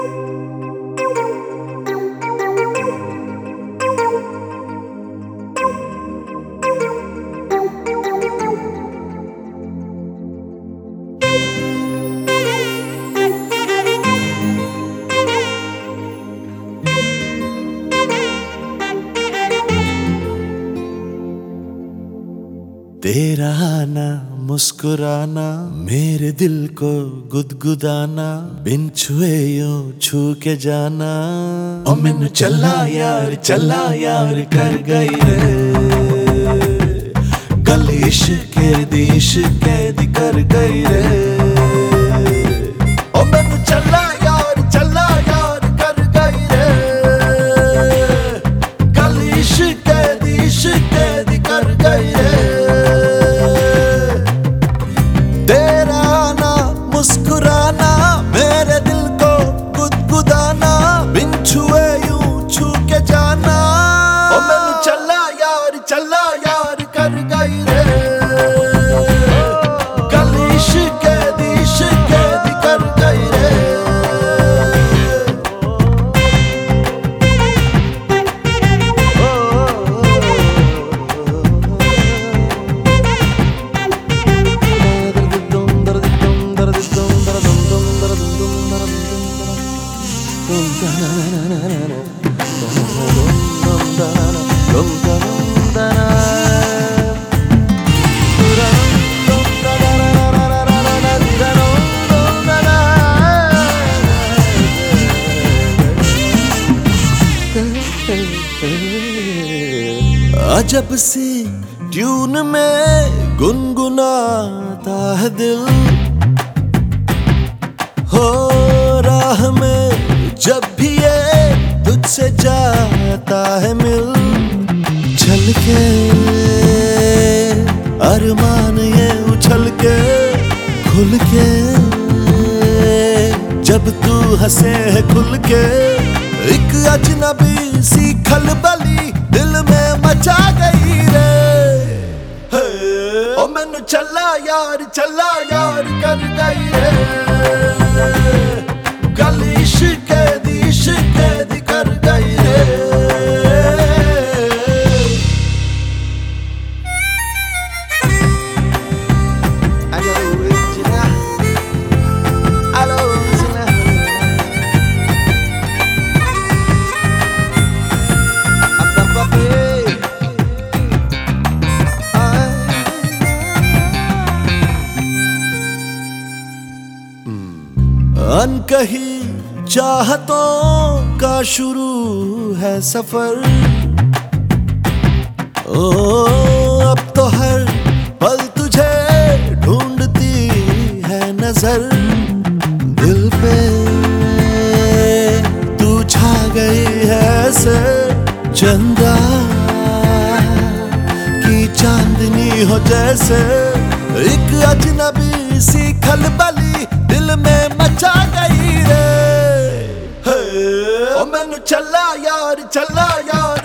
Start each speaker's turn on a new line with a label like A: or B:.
A: Música तेरा आना मुस्कुराना, मेरे दिल को गुदगुदाना, बिन छुए यो छू के जाना। ओ मैनू चला यार चला यार, कर गई रे। गल इश्क दी इश्क दी कर गई रे। मुस्कुराना अजब सी ट्यून में गुनगुनाता है दिल। हो राह में जब भी ये तुझसे जाता है मिल, चल के अरमान ये उछल के, खुल के जब तू हंसे है खुल के, एक अजनबी सी खलबली दिल में मचा गई रे। ओ मैनू चला यार चला यार कर गई रे। गल इश्क अनकही चाहतों का शुरू है सफ़र। ओ, अब तो हर पल तुझे ढूंढती है नज़र। दिल पे तू छा गई है ऐसे चंदा की चांदनी हो जैसे। एक अजनबी सी खलबली दिल में मचा गई रे हे, ओ मैनू चला यार चला यार